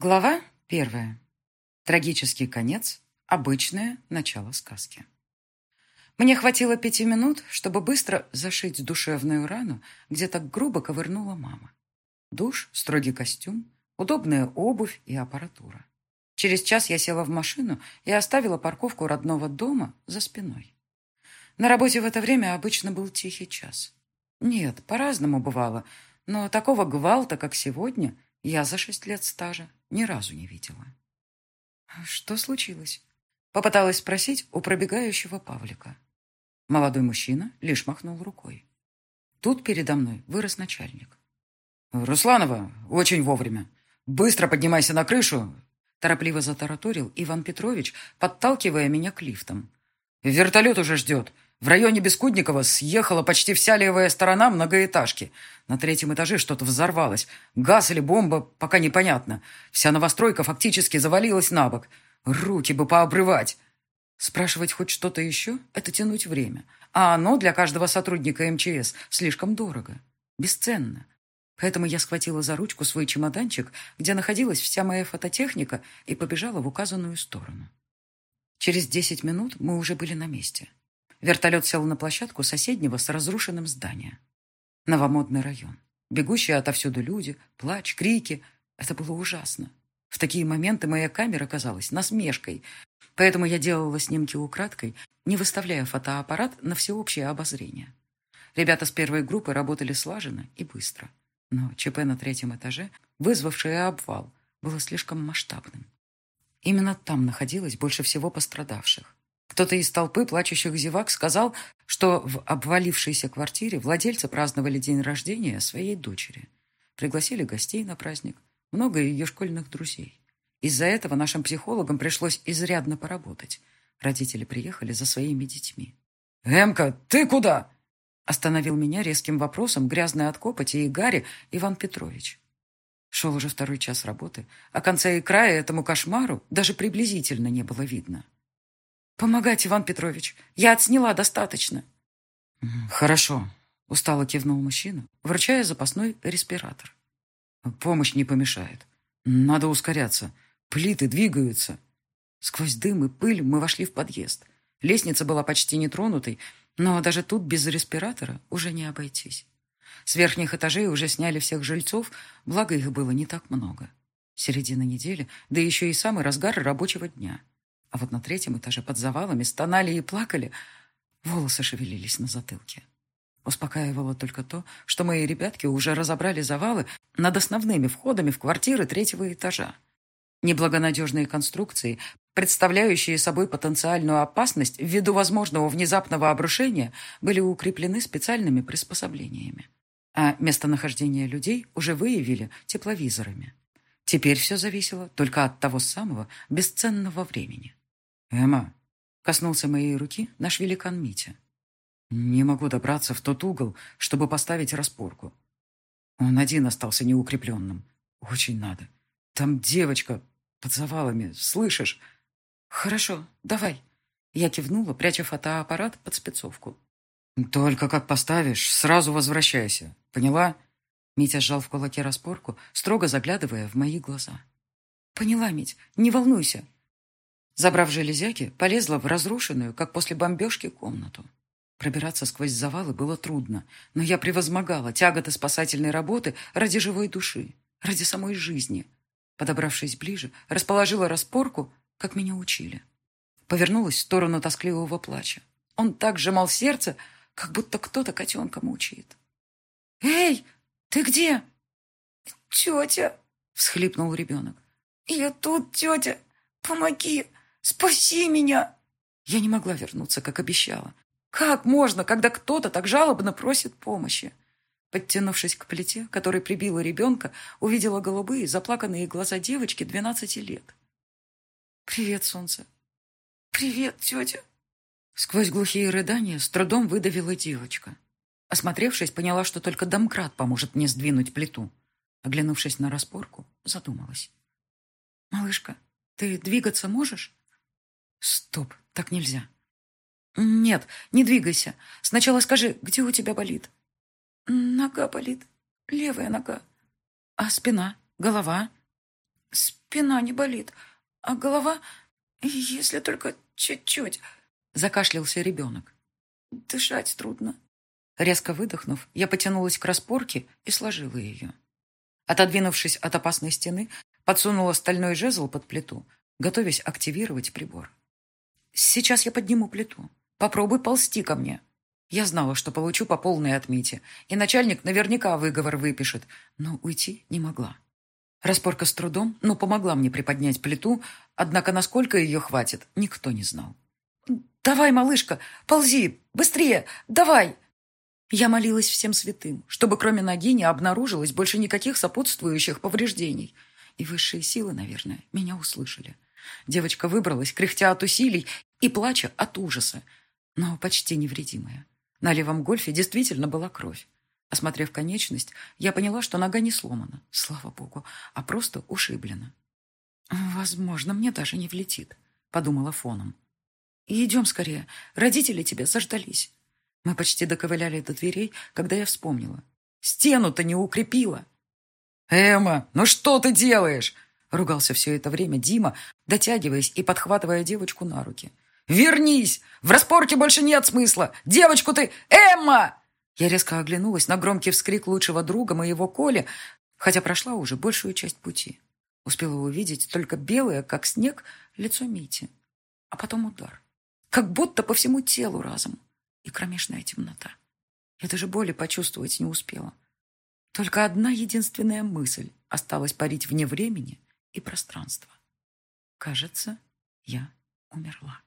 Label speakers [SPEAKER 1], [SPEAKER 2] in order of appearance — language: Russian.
[SPEAKER 1] Глава первая. Трагический конец. Обычное начало сказки. Мне хватило пяти минут, чтобы быстро зашить душевную рану, где так грубо ковырнула мама. Душ, строгий костюм, удобная обувь и аппаратура. Через час я села в машину и оставила парковку родного дома за спиной. На работе в это время обычно был тихий час. Нет, по-разному бывало, но такого гвалта, как сегодня, я за шесть лет стажа ни разу не видела. «Что случилось?» Попыталась спросить у пробегающего Павлика. Молодой мужчина лишь махнул рукой. Тут передо мной вырос начальник.
[SPEAKER 2] «Русланова, очень вовремя. Быстро поднимайся на крышу!»
[SPEAKER 1] Торопливо затараторил Иван Петрович, подталкивая меня к лифтам.
[SPEAKER 2] «Вертолет уже ждет. В районе Бескудникова съехала почти вся левая сторона многоэтажки. На третьем этаже что-то взорвалось. Газ или бомба, пока непонятно. Вся новостройка фактически завалилась на бок. Руки бы пообрывать. Спрашивать хоть что-то еще – это тянуть время. А оно для каждого сотрудника МЧС слишком дорого. Бесценно. Поэтому я схватила за ручку свой чемоданчик, где находилась вся моя фототехника, и побежала в указанную сторону. Через десять минут мы уже были на месте. Вертолет сел на площадку соседнего с разрушенным зданием. Новомодный район. Бегущие отовсюду люди, плач, крики. Это было ужасно. В такие моменты моя камера казалась насмешкой, поэтому я делала снимки украдкой, не выставляя фотоаппарат на всеобщее обозрение. Ребята с первой группы работали слаженно и быстро. Но ЧП на третьем этаже, вызвавшее обвал, было слишком масштабным. Именно там находилось больше всего пострадавших. Кто-то из толпы плачущих зевак сказал, что в обвалившейся квартире владельцы праздновали день рождения своей дочери. Пригласили гостей на праздник, много ее школьных друзей. Из-за этого нашим психологам пришлось изрядно поработать. Родители приехали за своими детьми. «Эмка, ты куда?»
[SPEAKER 1] Остановил меня резким вопросом грязный от копоти и Гарри Иван Петрович. Шел уже второй час работы, а конца и края этому кошмару даже приблизительно не было видно. «Помогать, Иван Петрович. Я отсняла достаточно».
[SPEAKER 2] «Хорошо», —
[SPEAKER 1] устало кивнул мужчина, вручая запасной респиратор.
[SPEAKER 2] «Помощь не помешает. Надо ускоряться. Плиты двигаются».
[SPEAKER 1] Сквозь дым и пыль мы вошли в подъезд. Лестница была почти нетронутой, но даже тут без респиратора уже не обойтись. С верхних этажей уже сняли всех жильцов, благо их было не так много. Середина недели, да еще и самый разгар рабочего дня — а вот на третьем этаже под завалами стонали и плакали. Волосы шевелились на затылке. Успокаивало только то, что мои ребятки уже разобрали завалы над основными входами в квартиры третьего этажа. Неблагонадежные конструкции, представляющие собой потенциальную опасность ввиду возможного внезапного обрушения, были укреплены специальными приспособлениями. А местонахождение людей уже выявили тепловизорами. Теперь все зависело только от того самого бесценного времени.
[SPEAKER 2] «Эмма!»
[SPEAKER 1] — коснулся моей руки наш великан Митя.
[SPEAKER 2] «Не могу добраться в тот угол, чтобы поставить распорку. Он один остался неукрепленным. Очень надо. Там девочка под завалами, слышишь?»
[SPEAKER 1] «Хорошо, давай». Я кивнула, пряча фотоаппарат под спецовку.
[SPEAKER 2] «Только как поставишь, сразу возвращайся. Поняла?»
[SPEAKER 1] Митя сжал в кулаке распорку, строго заглядывая в мои глаза. «Поняла, Мить, не волнуйся. Забрав железяки, полезла в разрушенную, как после бомбежки, комнату. Пробираться сквозь завалы было трудно, но я превозмогала тяготы спасательной работы ради живой души, ради самой жизни. Подобравшись ближе, расположила распорку, как меня учили. Повернулась в сторону тоскливого плача. Он так сжимал сердце, как будто кто-то котенка мучает. «Эй, ты где?»
[SPEAKER 3] «Тетя!» — всхлипнул ребенок. «Я тут, тетя! Помоги! Спаси меня!»
[SPEAKER 1] Я не могла вернуться, как обещала. Как можно, когда кто-то так жалобно просит помощи? Подтянувшись к плите, которой прибила ребенка, увидела голубые, заплаканные глаза девочки двенадцати лет. «Привет, солнце!»
[SPEAKER 3] «Привет, тетя!»
[SPEAKER 1] Сквозь глухие рыдания с трудом выдавила девочка. Осмотревшись, поняла, что только домкрат поможет мне сдвинуть плиту. Оглянувшись на распорку, задумалась. «Малышка, ты двигаться можешь?» Стоп, так нельзя. Нет, не двигайся. Сначала скажи, где у тебя болит?
[SPEAKER 3] Нога болит. Левая нога.
[SPEAKER 1] А спина? Голова?
[SPEAKER 3] спина не болит, а голова, если только чуть-чуть.
[SPEAKER 1] Закашлялся ребенок.
[SPEAKER 3] Дышать трудно.
[SPEAKER 1] Резко выдохнув, я потянулась к распорке и сложила ее. Отодвинувшись от опасной стены, подсунула стальной жезл под плиту, готовясь активировать прибор. «Сейчас я подниму плиту. Попробуй ползти ко мне». Я знала, что получу по полной отмете, и начальник наверняка выговор выпишет, но уйти не могла. Распорка с трудом, но помогла мне приподнять плиту, однако насколько ее хватит, никто не знал. «Давай, малышка, ползи! Быстрее! Давай!» Я молилась всем святым, чтобы кроме ноги не обнаружилось больше никаких сопутствующих повреждений. И высшие силы, наверное, меня услышали. Девочка выбралась, кряхтя от усилий и плача от ужаса, но почти невредимая. На левом гольфе действительно была кровь. Осмотрев конечность, я поняла, что нога не сломана, слава богу, а просто ушиблена. «Возможно, мне даже не влетит», — подумала фоном. «Идем скорее, родители тебя заждались». Мы почти доковыляли до дверей, когда я вспомнила. «Стену-то не укрепила!»
[SPEAKER 2] «Эмма, ну что ты делаешь?»
[SPEAKER 1] Ругался все это время Дима, дотягиваясь и подхватывая девочку на руки.
[SPEAKER 2] «Вернись! В распорке больше нет смысла! Девочку ты... Эмма!»
[SPEAKER 1] Я резко оглянулась на громкий вскрик лучшего друга моего Коли, хотя прошла уже большую часть пути. Успела увидеть только белое, как снег, лицо Мити. А потом удар. Как будто по всему телу разом. И кромешная темнота. Я даже боли почувствовать не успела. Только одна единственная мысль осталась парить вне времени и пространства. Кажется, я умерла.